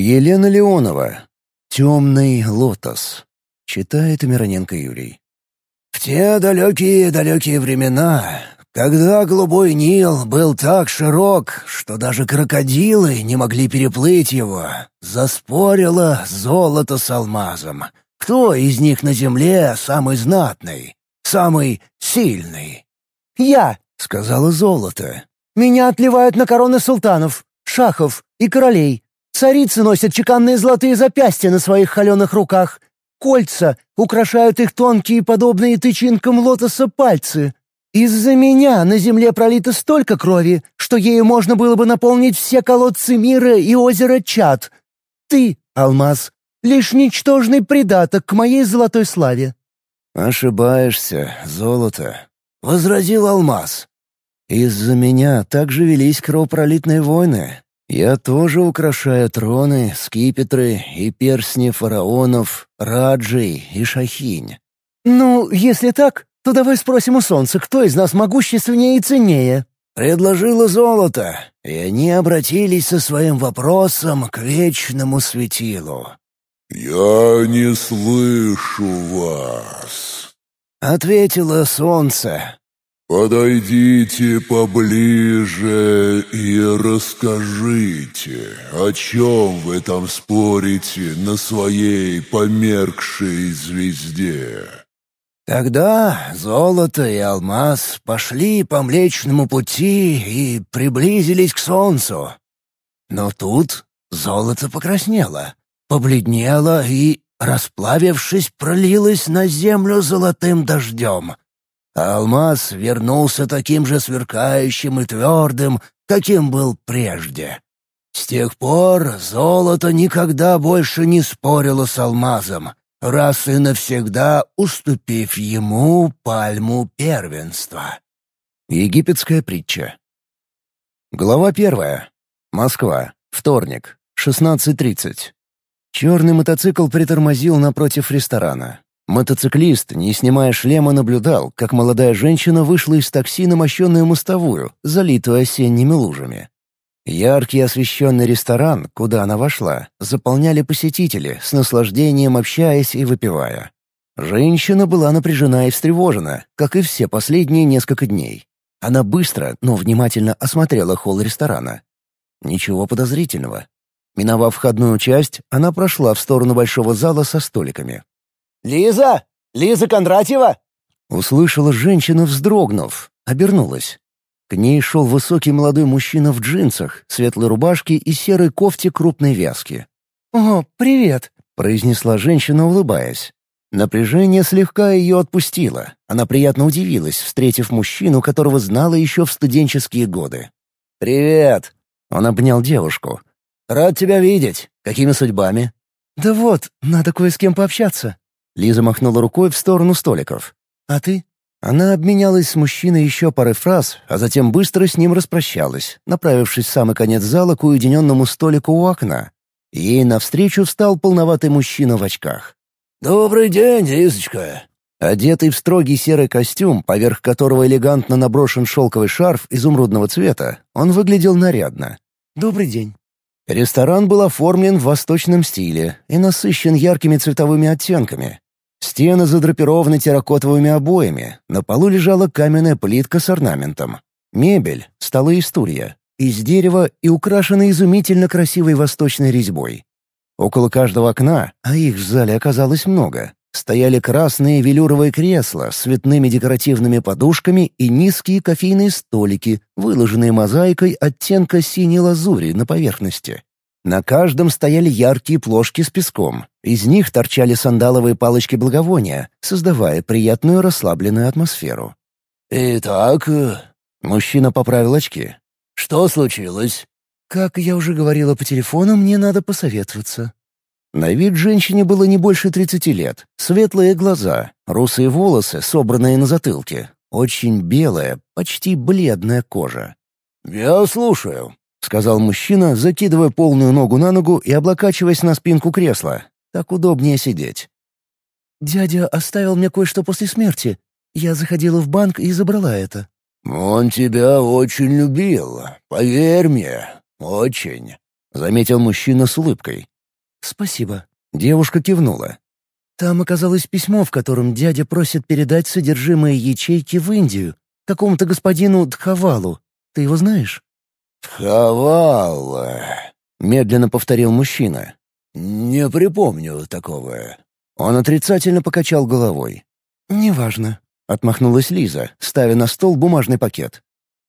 Елена Леонова. «Темный лотос». Читает Мироненко Юрий. В те далекие-далекие времена, когда голубой Нил был так широк, что даже крокодилы не могли переплыть его, заспорило золото с алмазом. Кто из них на земле самый знатный, самый сильный? «Я», — сказала золото. «Меня отливают на короны султанов, шахов и королей. Царицы носят чеканные золотые запястья на своих холеных руках. Кольца украшают их тонкие, подобные тычинкам лотоса пальцы. Из-за меня на земле пролито столько крови, что ею можно было бы наполнить все колодцы мира и озеро Чад. Ты, Алмаз, лишь ничтожный придаток к моей золотой славе». «Ошибаешься, золото», — возразил Алмаз. «Из-за меня также велись кровопролитные войны. Я тоже украшаю троны, скипетры и перстни фараонов, раджей и шахинь». «Ну, если так, то давай спросим у солнца, кто из нас могущественнее и ценнее?» Предложило золото, и они обратились со своим вопросом к вечному светилу. «Я не слышу вас», — ответило солнце. «Подойдите поближе и расскажите, о чем вы там спорите на своей померкшей звезде». Тогда золото и алмаз пошли по Млечному пути и приблизились к солнцу. Но тут золото покраснело, побледнело и, расплавившись, пролилось на землю золотым дождем. А алмаз вернулся таким же сверкающим и твердым, каким был прежде. С тех пор золото никогда больше не спорило с алмазом, раз и навсегда уступив ему пальму первенства. Египетская притча. Глава первая. Москва. Вторник. 16.30. Черный мотоцикл притормозил напротив ресторана. Мотоциклист, не снимая шлема, наблюдал, как молодая женщина вышла из такси на мощенную мостовую, залитую осенними лужами. Яркий освещенный ресторан, куда она вошла, заполняли посетители, с наслаждением общаясь и выпивая. Женщина была напряжена и встревожена, как и все последние несколько дней. Она быстро, но внимательно осмотрела холл ресторана. Ничего подозрительного. Миновав входную часть, она прошла в сторону большого зала со столиками. «Лиза! Лиза Кондратьева!» Услышала женщина, вздрогнув, обернулась. К ней шел высокий молодой мужчина в джинсах, светлой рубашке и серой кофте крупной вязки. «О, привет!» — произнесла женщина, улыбаясь. Напряжение слегка ее отпустило. Она приятно удивилась, встретив мужчину, которого знала еще в студенческие годы. «Привет!» — он обнял девушку. «Рад тебя видеть. Какими судьбами?» «Да вот, надо кое с кем пообщаться». Лиза махнула рукой в сторону столиков. «А ты?» Она обменялась с мужчиной еще парой фраз, а затем быстро с ним распрощалась, направившись в самый конец зала к уединенному столику у окна. Ей навстречу встал полноватый мужчина в очках. «Добрый день, Лизочка!» Одетый в строгий серый костюм, поверх которого элегантно наброшен шелковый шарф изумрудного цвета, он выглядел нарядно. «Добрый день». Ресторан был оформлен в восточном стиле и насыщен яркими цветовыми оттенками, Стены задрапированы терракотовыми обоями, на полу лежала каменная плитка с орнаментом. Мебель, столы и стулья, из дерева и украшены изумительно красивой восточной резьбой. Около каждого окна, а их в зале оказалось много, стояли красные велюровые кресла с цветными декоративными подушками и низкие кофейные столики, выложенные мозаикой оттенка синей лазури на поверхности. На каждом стояли яркие плошки с песком. Из них торчали сандаловые палочки благовония, создавая приятную расслабленную атмосферу. «Итак...» — мужчина поправил очки. «Что случилось?» «Как я уже говорила по телефону, мне надо посоветоваться». На вид женщине было не больше тридцати лет. Светлые глаза, русые волосы, собранные на затылке. Очень белая, почти бледная кожа. «Я слушаю», — сказал мужчина, закидывая полную ногу на ногу и облокачиваясь на спинку кресла. Так удобнее сидеть. «Дядя оставил мне кое-что после смерти. Я заходила в банк и забрала это». «Он тебя очень любил, поверь мне, очень». — заметил мужчина с улыбкой. «Спасибо». Девушка кивнула. «Там оказалось письмо, в котором дядя просит передать содержимое ячейки в Индию, какому-то господину Дхавалу. Ты его знаешь?» «Дхавала», — медленно повторил мужчина. «Не припомню такого». Он отрицательно покачал головой. «Неважно», — отмахнулась Лиза, ставя на стол бумажный пакет.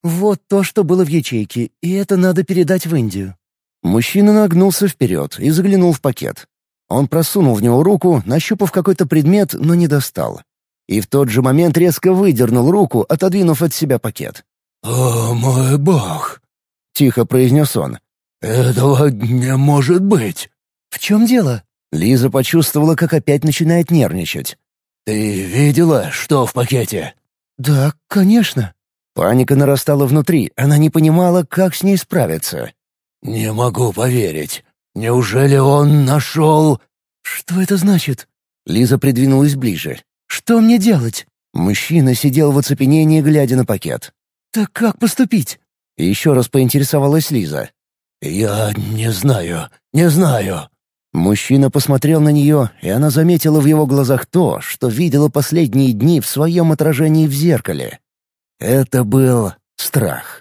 «Вот то, что было в ячейке, и это надо передать в Индию». Мужчина нагнулся вперед и заглянул в пакет. Он просунул в него руку, нащупав какой-то предмет, но не достал. И в тот же момент резко выдернул руку, отодвинув от себя пакет. «О, мой бог!» — тихо произнес он. «Этого не может быть!» «В чем дело?» Лиза почувствовала, как опять начинает нервничать. «Ты видела, что в пакете?» «Да, конечно». Паника нарастала внутри, она не понимала, как с ней справиться. «Не могу поверить. Неужели он нашел...» «Что это значит?» Лиза придвинулась ближе. «Что мне делать?» Мужчина сидел в оцепенении, глядя на пакет. «Так как поступить?» Еще раз поинтересовалась Лиза. «Я не знаю, не знаю». Мужчина посмотрел на нее, и она заметила в его глазах то, что видела последние дни в своем отражении в зеркале. Это был страх.